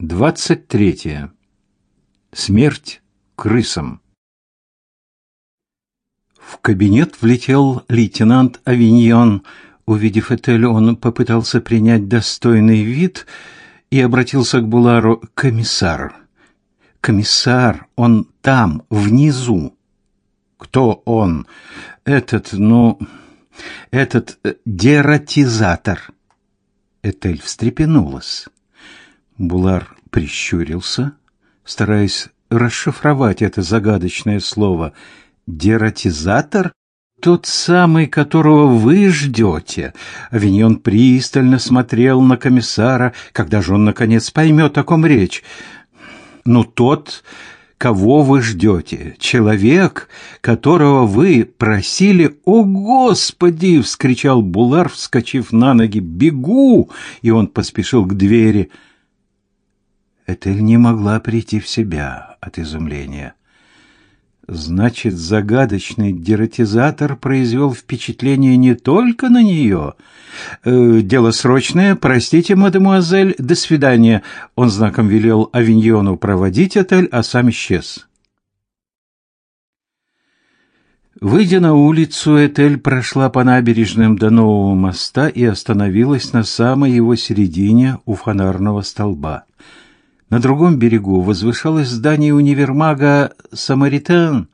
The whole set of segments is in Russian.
23. Смерть крысам. В кабинет влетел лейтенант Авиньон. Увидев Этель, он попытался принять достойный вид и обратился к Булару «Комиссар». «Комиссар, он там, внизу». «Кто он?» «Этот, ну, этот э, дератизатор». Этель встрепенулась. Булар прищурился, стараясь расшифровать это загадочное слово. «Дератизатор?» «Тот самый, которого вы ждете». Авиньон пристально смотрел на комиссара, когда же он, наконец, поймет, о ком речь. «Ну, тот, кого вы ждете. Человек, которого вы просили... О, Господи! — вскричал Булар, вскочив на ноги. Бегу! И он поспешил к двери. — Этель не могла прийти в себя от изумления. Значит, загадочный дератизатор произвел впечатление не только на нее. Э, «Дело срочное. Простите, мадемуазель. До свидания». Он знаком велел Авиньону проводить отель, а сам исчез. Выйдя на улицу, Этель прошла по набережным до нового моста и остановилась на самой его середине у фонарного столба. На другом берегу возвышалось здание универмага «Самаритан».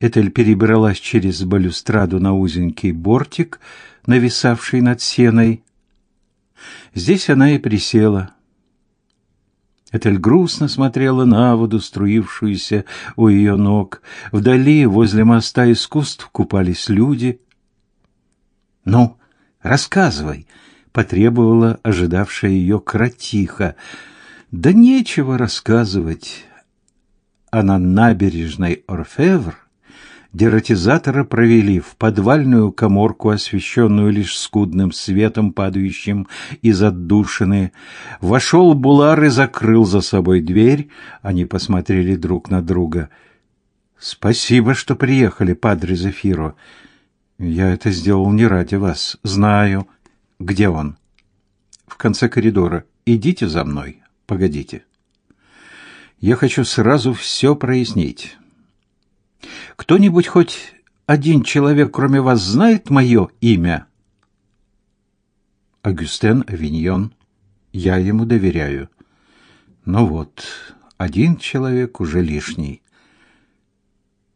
Этель перебралась через балюстраду на узенький бортик, нависавший над сеной. Здесь она и присела. Этель грустно смотрела на воду, струившуюся у ее ног. Вдали, возле моста искусств, купались люди. «Ну, рассказывай», — потребовала ожидавшая ее кротиха — да нечего рассказывать. А на набережной Орфевр дератизатора провели в подвальную коморку, освещенную лишь скудным светом, падающим из отдушины. Вошел Булар и закрыл за собой дверь. Они посмотрели друг на друга. «Спасибо, что приехали, падре Зефиро. Я это сделал не ради вас. Знаю. Где он?» «В конце коридора. Идите за мной». Погодите. Я хочу сразу все прояснить. Кто-нибудь хоть один человек, кроме вас, знает мое имя? Агюстен Авиньон. Я ему доверяю. Ну вот, один человек уже лишний.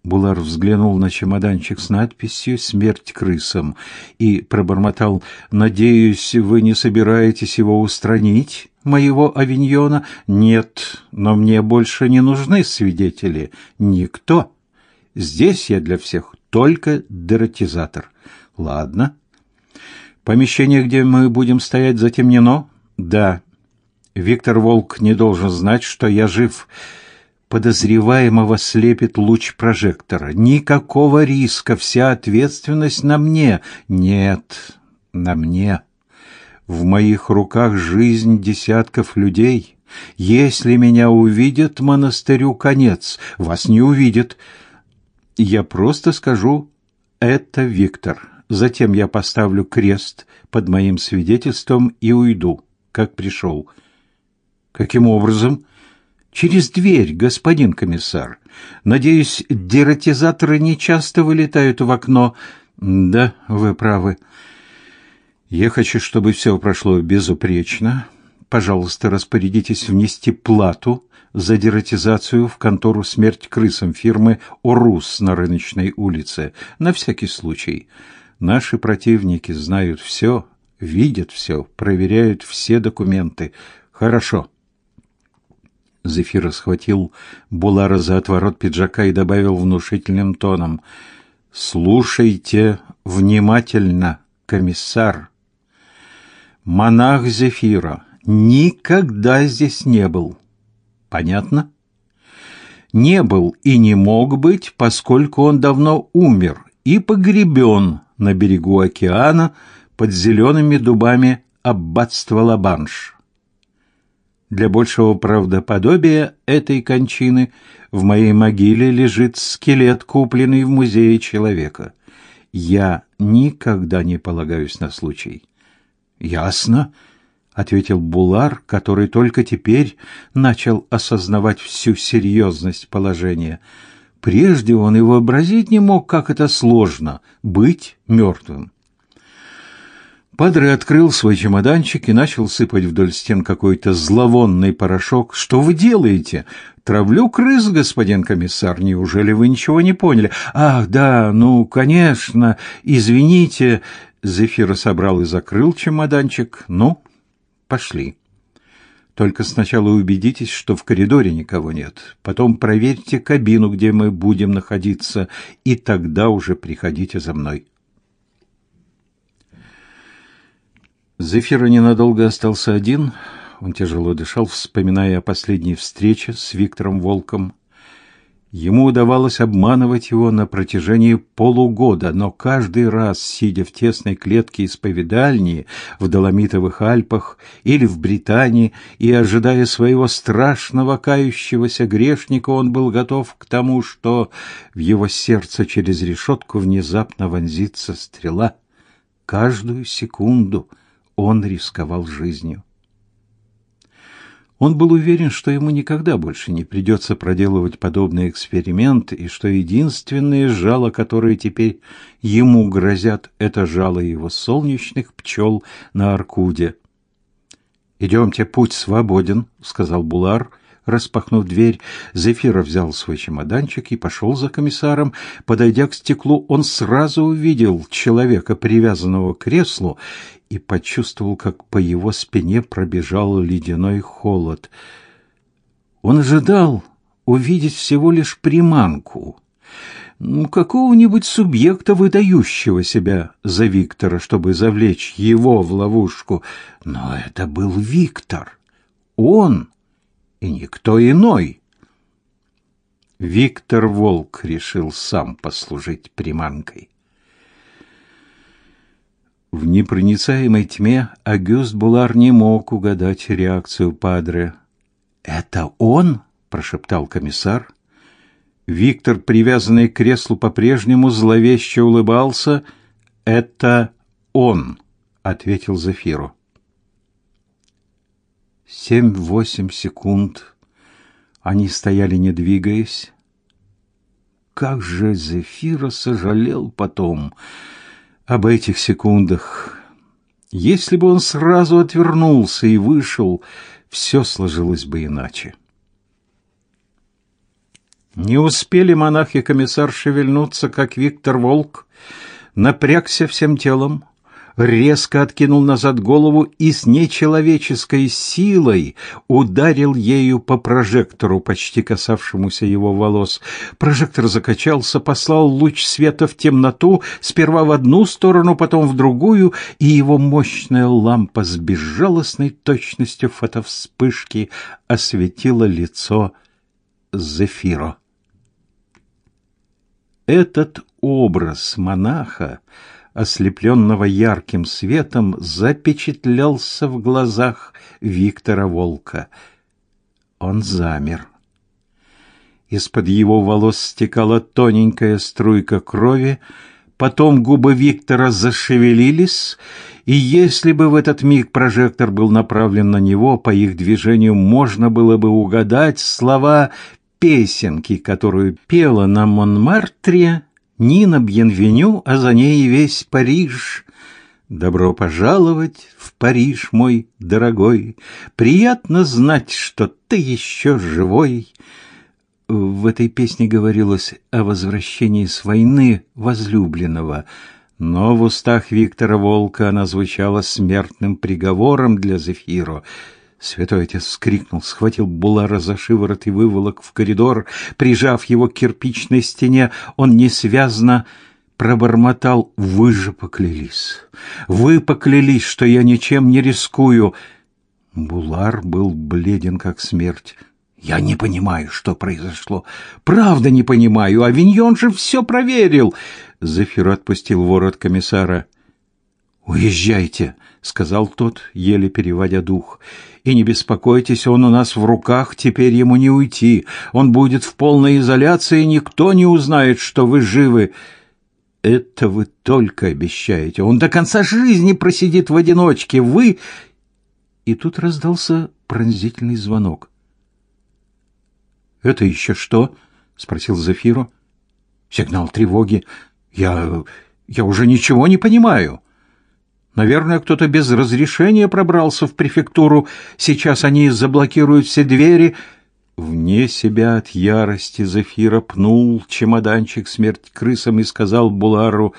Булар взглянул на чемоданчик с надписью «Смерть крысам» и пробормотал «Надеюсь, вы не собираетесь его устранить?» моего авиньона нет, но мне больше не нужны свидетели. Никто. Здесь я для всех только дератизатор. Ладно. Помещение, где мы будем стоять, затемнено? Да. Виктор Волк не должен знать, что я жив. Подозреваемого слепит луч прожектора. Никакого риска, вся ответственность на мне. Нет, на мне. В моих руках жизнь десятков людей. Если меня увидят, монастырю конец. Вас не увидят. Я просто скажу «это Виктор». Затем я поставлю крест под моим свидетельством и уйду, как пришел. Каким образом? Через дверь, господин комиссар. Надеюсь, дератизаторы не часто вылетают в окно. Да, вы правы. Я хочу, чтобы все прошло безупречно. Пожалуйста, распорядитесь внести плату за дератизацию в контору «Смерть крысам» фирмы «Орус» на рыночной улице. На всякий случай. Наши противники знают все, видят все, проверяют все документы. Хорошо. Зефир схватил Булара за отворот пиджака и добавил внушительным тоном. «Слушайте внимательно, комиссар». Монах Зефира никогда здесь не был. Понятно? Не был и не мог быть, поскольку он давно умер и погребен на берегу океана под зелеными дубами аббатства Лабанш. Для большего правдоподобия этой кончины в моей могиле лежит скелет, купленный в музее человека. Я никогда не полагаюсь на случай. Ясно. ответил Булар, который только теперь начал осознавать всю серьезность положения. Прежде он и вообразить не мог, как это сложно быть мертвым. Падре открыл свой чемоданчик и начал сыпать вдоль стен какой-то зловонный порошок. «Что вы делаете?» «Травлю крыс, господин комиссар. Неужели вы ничего не поняли?» «Ах, да, ну, конечно. Извините». Зефира собрал и закрыл чемоданчик. «Ну, пошли». Только сначала убедитесь, что в коридоре никого нет. Потом проверьте кабину, где мы будем находиться, и тогда уже приходите за мной. Зефира ненадолго остался один. Он тяжело дышал, вспоминая о последней встрече с Виктором Волком. Ему удавалось обманывать его на протяжении полугода, но каждый раз, сидя в тесной клетке исповедальни в Доломитовых Альпах или в Британии и ожидая своего страшного кающегося грешника, он был готов к тому, что в его сердце через решетку внезапно вонзится стрела. Каждую секунду он рисковал жизнью. Он был уверен, что ему никогда больше не придется проделывать подобный эксперимент, и что единственные жало, которые теперь ему грозят, это жало его солнечных пчел на Аркуде. «Идемте, путь свободен», — сказал Булар, распахнув дверь. Зефира взял свой чемоданчик и пошел за комиссаром. Подойдя к стеклу, он сразу увидел человека, привязанного к креслу, и почувствовал, как по его спине пробежал ледяной холод. Он ожидал увидеть всего лишь приманку, ну, какого-нибудь субъекта, выдающего себя за Виктора, чтобы завлечь его в ловушку. Но это был Виктор. Он и никто иной. Виктор Волк решил сам послужить приманкой. В непроницаемой тьме Агюст Булар не мог угадать реакцию Падре. «Это он?» – прошептал комиссар. Виктор, привязанный к креслу, по-прежнему зловеще улыбался. «Это он», — ответил Зафиру. Семь-восемь секунд они стояли, не двигаясь. Как же Зефира сожалел потом об этих секундах. Если бы он сразу отвернулся и вышел, все сложилось бы иначе. Не успели монах и комиссар шевельнуться, как Виктор Волк напрягся всем телом, резко откинул назад голову и с нечеловеческой силой ударил ею по прожектору, почти касавшемуся его волос. Прожектор закачался, послал луч света в темноту, сперва в одну сторону, потом в другую, и его мощная лампа с безжалостной точностью фотовспышки осветила лицо Зефиро. Этот образ монаха ослепленного ярким светом, запечатлелся в глазах Виктора Волка. Он замер. Из-под его волос стекала тоненькая струйка крови, потом губы Виктора зашевелились, и если бы в этот миг прожектор был направлен на него, по их движению можно было бы угадать слова песенки, которую пела на Монмартре Нина Бьенвеню, а за ней весь Париж. Добро пожаловать в Париж, мой дорогой. Приятно знать, что ты еще живой. В этой песне говорилось о возвращении с войны возлюбленного, но в устах Виктора Волка она звучала смертным приговором для Зефиро. Святой отец вскрикнул, схватил Булара за шиворот и выволок в коридор, прижав его к кирпичной стене. Он несвязно пробормотал «Вы же поклялись! Вы поклялись, что я ничем не рискую!» Булар был бледен, как смерть. «Я не понимаю, что произошло. Правда не понимаю. А Виньон же все проверил!» Зефир отпустил ворот комиссара. «Уезжайте!» — сказал тот, еле переводя дух. «И не беспокойтесь, он у нас в руках, теперь ему не уйти. Он будет в полной изоляции, никто не узнает, что вы живы». «Это вы только обещаете. Он до конца жизни просидит в одиночке. Вы...» И тут раздался пронзительный звонок. «Это еще что?» — спросил Зафиру. «Сигнал тревоги. Я... я уже ничего не понимаю». Наверное, кто-то без разрешения пробрался в префектуру. Сейчас они заблокируют все двери. Вне себя от ярости Зафира пнул чемоданчик смерть крысам и сказал Булару,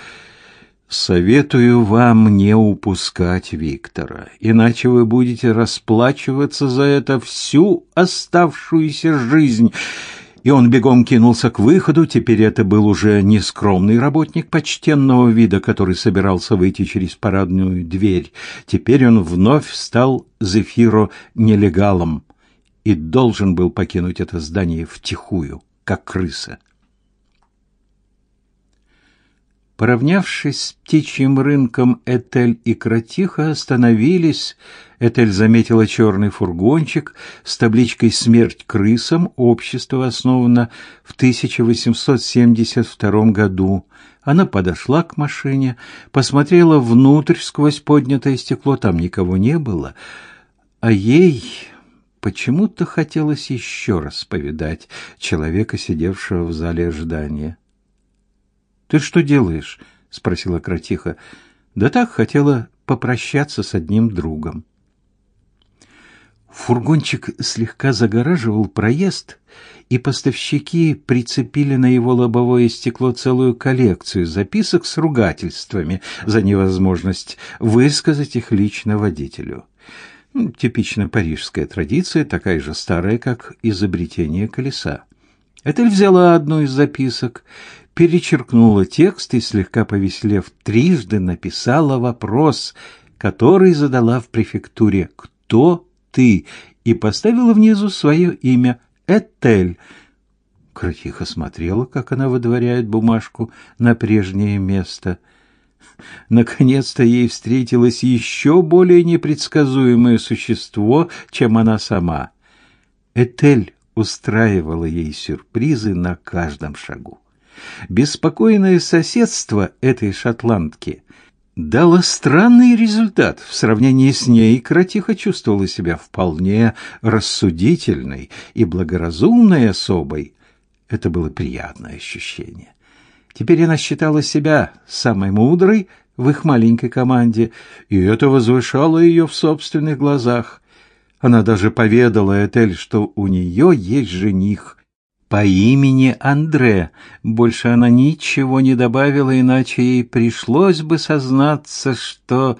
«Советую вам не упускать Виктора, иначе вы будете расплачиваться за это всю оставшуюся жизнь». И он бегом кинулся к выходу. Теперь это был уже не скромный работник почтенного вида, который собирался выйти через парадную дверь. Теперь он вновь стал Зефиро нелегалом и должен был покинуть это здание втихую, как крыса. Поравнявшись с птичьим рынком, Этель и Кратиха остановились. Этель заметила черный фургончик с табличкой «Смерть крысам». Общество основано в 1872 году. Она подошла к машине, посмотрела внутрь сквозь поднятое стекло. Там никого не было. А ей почему-то хотелось еще раз повидать человека, сидевшего в зале ожидания. Ты что делаешь? спросила Кратиха. Да так хотела попрощаться с одним другом. Фургончик слегка загораживал проезд, и поставщики прицепили на его лобовое стекло целую коллекцию записок с ругательствами за невозможность высказать их лично водителю. Типично парижская традиция, такая же старая, как изобретение колеса. Этель взяла одну из записок перечеркнула текст и, слегка повеселев, трижды написала вопрос, который задала в префектуре «Кто ты?» и поставила внизу свое имя Этель. Кротиха смотрела, как она выдворяет бумажку на прежнее место. Наконец-то ей встретилось еще более непредсказуемое существо, чем она сама. Этель устраивала ей сюрпризы на каждом шагу. Беспокойное соседство этой шотландки дало странный результат. В сравнении с ней Кратиха чувствовала себя вполне рассудительной и благоразумной особой. Это было приятное ощущение. Теперь она считала себя самой мудрой в их маленькой команде, и это возвышало ее в собственных глазах. Она даже поведала Этель, что у нее есть жених — по имени Андре. Больше она ничего не добавила, иначе ей пришлось бы сознаться, что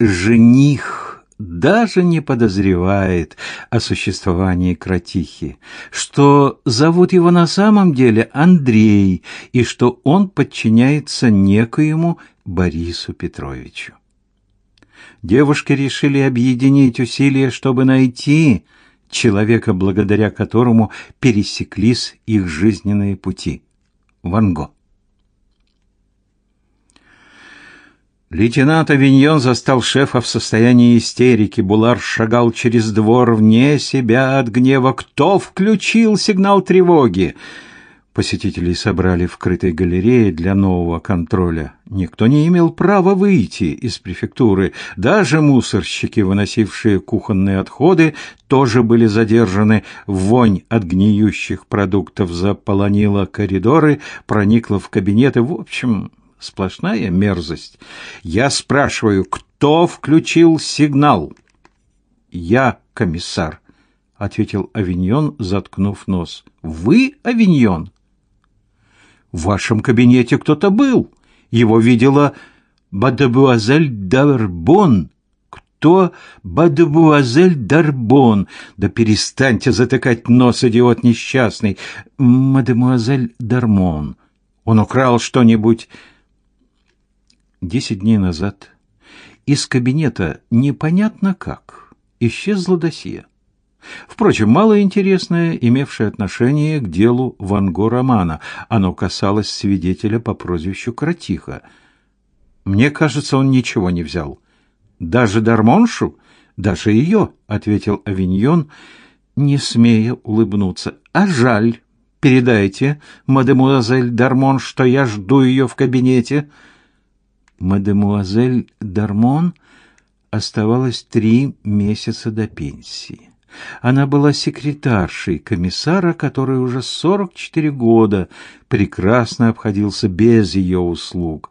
жених даже не подозревает о существовании кротихи, что зовут его на самом деле Андрей и что он подчиняется некоему Борису Петровичу. Девушки решили объединить усилия, чтобы найти человека, благодаря которому пересеклись их жизненные пути. Ван Го. Лейтенант Авиньон застал шефа в состоянии истерики. Булар шагал через двор вне себя от гнева. Кто включил сигнал тревоги? Посетителей собрали в крытой галерее для нового контроля. Никто не имел права выйти из префектуры. Даже мусорщики, выносившие кухонные отходы, тоже были задержаны. Вонь от гниющих продуктов заполонила коридоры, проникла в кабинеты. В общем, сплошная мерзость. Я спрашиваю, кто включил сигнал? Я, комиссар, ответил Авиньон, заткнув нос. Вы, Авиньон? В вашем кабинете кто-то был. Его видела мадемуазель Дарбон. Кто мадемуазель Дарбон? Да перестаньте затыкать нос, идиот несчастный. Мадемуазель Дармон. Он украл что-нибудь десять дней назад. Из кабинета непонятно как исчезло досье. Впрочем, малоинтересное, имевшее отношение к делу Ван Го романа. Оно касалось свидетеля по прозвищу Кратиха. Мне кажется, он ничего не взял. Даже Дармоншу, даже ее, ответил Авиньон, не смея улыбнуться. А жаль. Передайте, мадемуазель Дармон, что я жду ее в кабинете. Мадемуазель Дармон оставалось три месяца до пенсии. Она была секретаршей комиссара, который уже 44 года прекрасно обходился без ее услуг.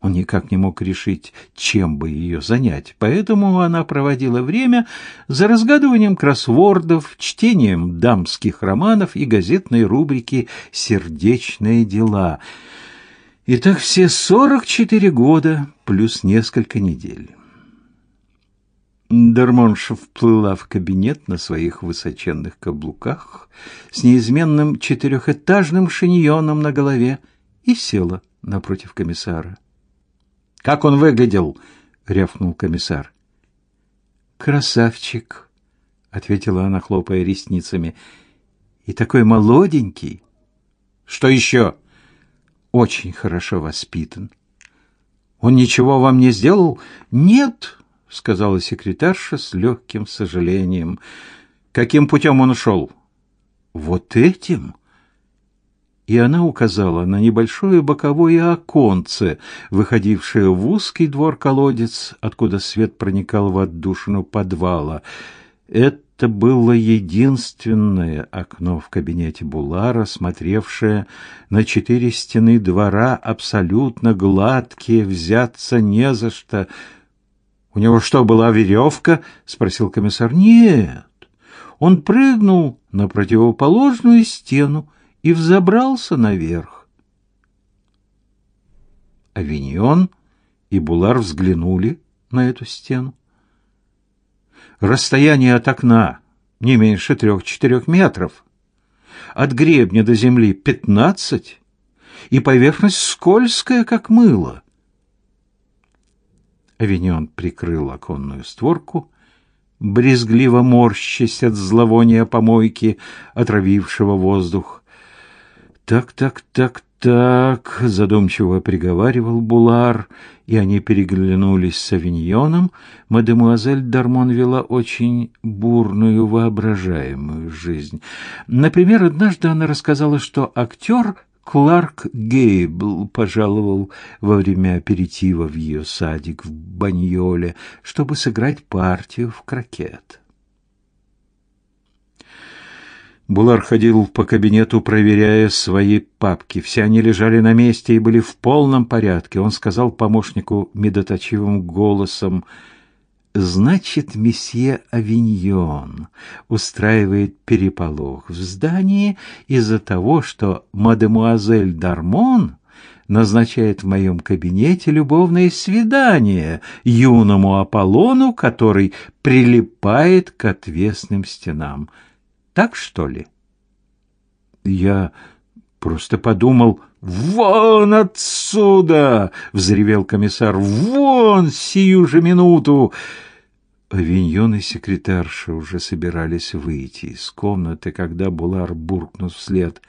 Он никак не мог решить, чем бы ее занять, поэтому она проводила время за разгадыванием кроссвордов, чтением дамских романов и газетной рубрики «Сердечные дела». И так все 44 года плюс несколько недель. Дармонша вплыла в кабинет на своих высоченных каблуках с неизменным четырехэтажным шиньоном на голове и села напротив комиссара. «Как он выглядел?» — рявкнул комиссар. «Красавчик», — ответила она, хлопая ресницами. «И такой молоденький». «Что еще?» «Очень хорошо воспитан». «Он ничего вам не сделал?» «Нет», — сказала секретарша с легким сожалением. «Каким путем он ушел?» «Вот этим?» И она указала на небольшое боковое оконце, выходившее в узкий двор-колодец, откуда свет проникал в отдушину подвала. Это было единственное окно в кабинете Булара, смотревшее на четыре стены двора, абсолютно гладкие, взяться не за что — у него что, была веревка? спросил комиссар. Нет. Он прыгнул на противоположную стену и взобрался наверх. Авиньон и Булар взглянули на эту стену. Расстояние от окна не меньше трех-четырех метров. От гребня до земли пятнадцать, и поверхность скользкая, как мыло. Авиньон прикрыл оконную створку, брезгливо морщась от зловония помойки, отравившего воздух. «Так, так, так, так», — задумчиво приговаривал Булар, и они переглянулись с Авиньоном. Мадемуазель Дармон вела очень бурную воображаемую жизнь. Например, однажды она рассказала, что актер Кларк Гейбл пожаловал во время аперитива в ее садик в Баньоле, чтобы сыграть партию в крокет. Булар ходил по кабинету, проверяя свои папки. Все они лежали на месте и были в полном порядке. Он сказал помощнику медоточивым голосом — Значит, месье Авиньон устраивает переполох в здании из-за того, что мадемуазель Дармон назначает в моем кабинете любовное свидание юному Аполлону, который прилипает к отвесным стенам. Так что ли? Я просто подумал, «Вон отсюда!» — взревел комиссар. «Вон сию же минуту!» Авиньон и секретарша уже собирались выйти из комнаты, когда Булар буркнул вслед.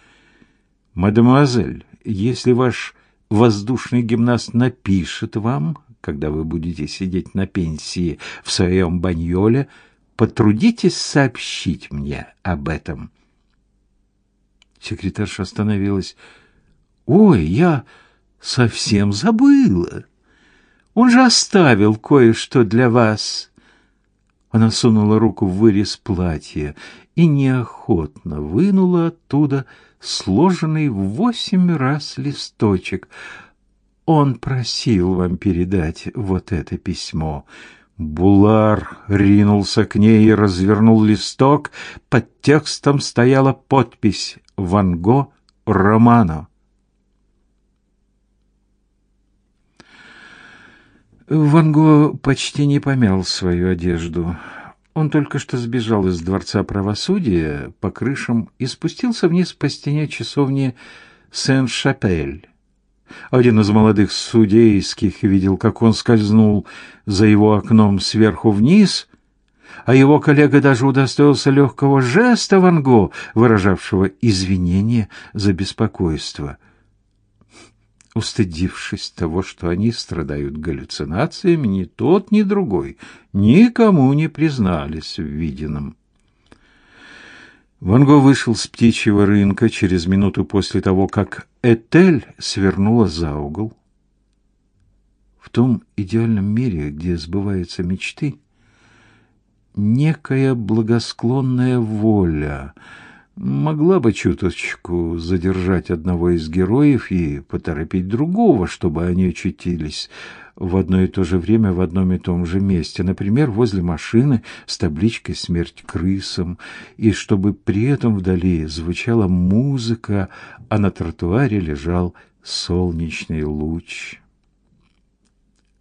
«Мадемуазель, если ваш воздушный гимнаст напишет вам, когда вы будете сидеть на пенсии в своем баньоле, потрудитесь сообщить мне об этом». Секретарша остановилась. Ой, я совсем забыла. Он же оставил кое-что для вас. Она сунула руку в вырез платья и неохотно вынула оттуда сложенный в восемь раз листочек. Он просил вам передать вот это письмо. Булар ринулся к ней и развернул листок. Под текстом стояла подпись «Ван Го Романо». Ван Го почти не помял свою одежду. Он только что сбежал из дворца правосудия по крышам и спустился вниз по стене часовни Сен-Шапель. Один из молодых судейских видел, как он скользнул за его окном сверху вниз, а его коллега даже удостоился легкого жеста Ван Го, выражавшего извинение за беспокойство — устыдившись того, что они страдают галлюцинациями, ни тот, ни другой никому не признались в виденном. Ван Го вышел с птичьего рынка через минуту после того, как Этель свернула за угол. В том идеальном мире, где сбываются мечты, некая благосклонная воля могла бы чуточку задержать одного из героев и поторопить другого, чтобы они очутились в одно и то же время в одном и том же месте, например, возле машины с табличкой «Смерть крысам», и чтобы при этом вдали звучала музыка, а на тротуаре лежал солнечный луч.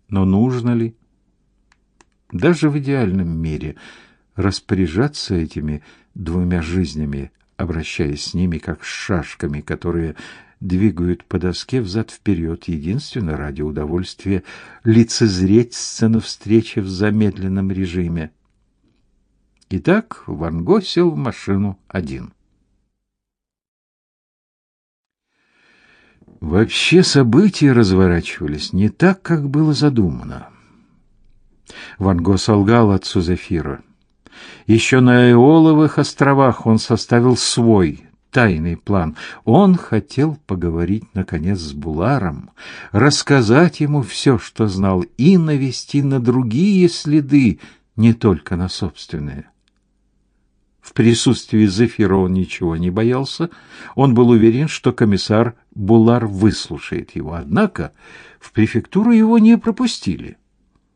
Но нужно ли, даже в идеальном мире, распоряжаться этими двумя жизнями, обращаясь с ними как с шашками, которые двигают по доске взад-вперед, единственно ради удовольствия лицезреть сцену встречи в замедленном режиме. Итак, Ван Го сел в машину один. Вообще события разворачивались не так, как было задумано. Ван Го солгал отцу Зефира. Еще на Эоловых островах он составил свой тайный план. Он хотел поговорить, наконец, с Буларом, рассказать ему все, что знал, и навести на другие следы, не только на собственные. В присутствии Зефира он ничего не боялся. Он был уверен, что комиссар Булар выслушает его. Однако в префектуру его не пропустили.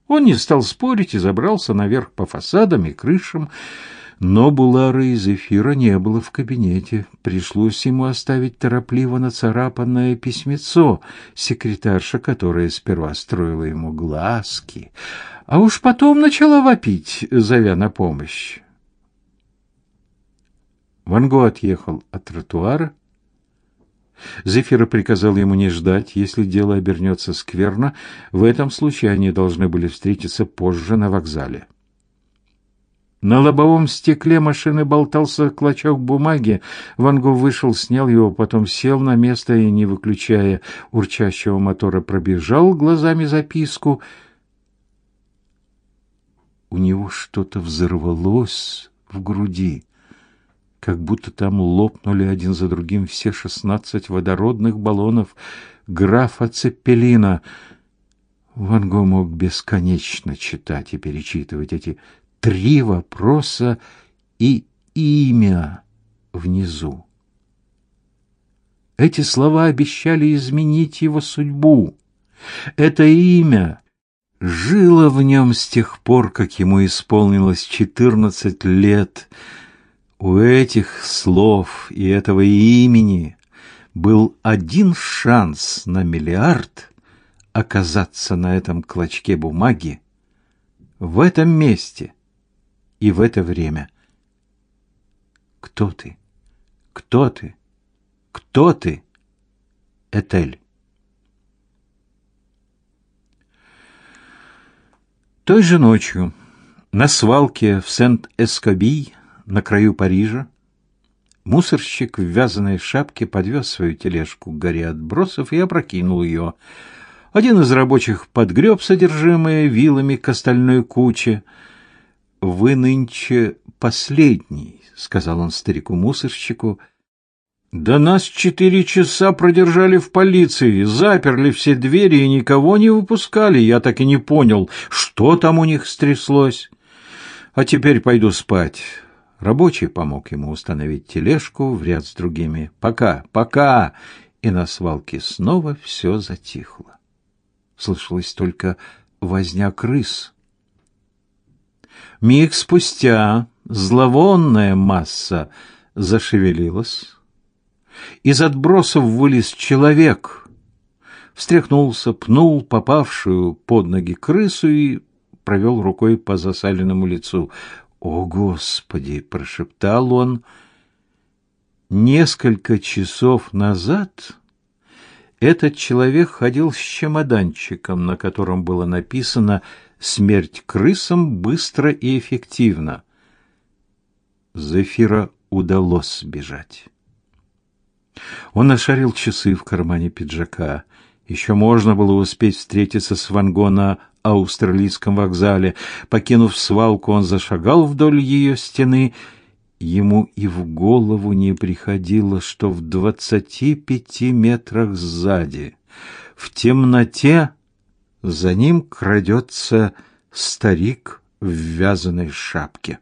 Он не стал спорить и забрался наверх по фасадам и крышам. Но Булара из эфира не было в кабинете. Пришлось ему оставить торопливо нацарапанное письмецо, секретарша, которая сперва строила ему глазки, а уж потом начала вопить, зовя на помощь. Ван Го отъехал от тротуара. Зефира приказал ему не ждать, если дело обернется скверно. В этом случае они должны были встретиться позже на вокзале. На лобовом стекле машины болтался клочок бумаги. Ван Го вышел, снял его, потом сел на место и, не выключая урчащего мотора, пробежал глазами записку. У него что-то взорвалось в груди, как будто там лопнули один за другим все шестнадцать водородных баллонов графа Цеппелина. Ван Го мог бесконечно читать и перечитывать эти три вопроса и имя внизу. Эти слова обещали изменить его судьбу. Это имя жило в нем с тех пор, как ему исполнилось четырнадцать лет. У этих слов и этого имени был один шанс на миллиард оказаться на этом клочке бумаги в этом месте — и в это время. Кто ты? Кто ты? Кто ты? Этель. Той же ночью на свалке в Сент-Эскоби на краю Парижа мусорщик в вязаной шапке подвез свою тележку к горе отбросов и опрокинул ее. Один из рабочих подгреб содержимое вилами к остальной куче — вы нынче последний, сказал он старику-мусорщику. Да нас четыре часа продержали в полиции, заперли все двери и никого не выпускали. Я так и не понял, что там у них стряслось. А теперь пойду спать. Рабочий помог ему установить тележку в ряд с другими. Пока, пока. И на свалке снова все затихло. Слышалось только возня крыс Миг спустя зловонная масса зашевелилась. Из отбросов вылез человек, встряхнулся, пнул попавшую под ноги крысу и провел рукой по засаленному лицу. «О, Господи!» — прошептал он. Несколько часов назад этот человек ходил с чемоданчиком, на котором было написано смерть крысам быстро и эффективно. Зефира удалось сбежать. Он нашарил часы в кармане пиджака. Еще можно было успеть встретиться с Ванго австралийском вокзале. Покинув свалку, он зашагал вдоль ее стены. Ему и в голову не приходило, что в двадцати пяти метрах сзади, в темноте, За ним крадется старик в вязаной шапке.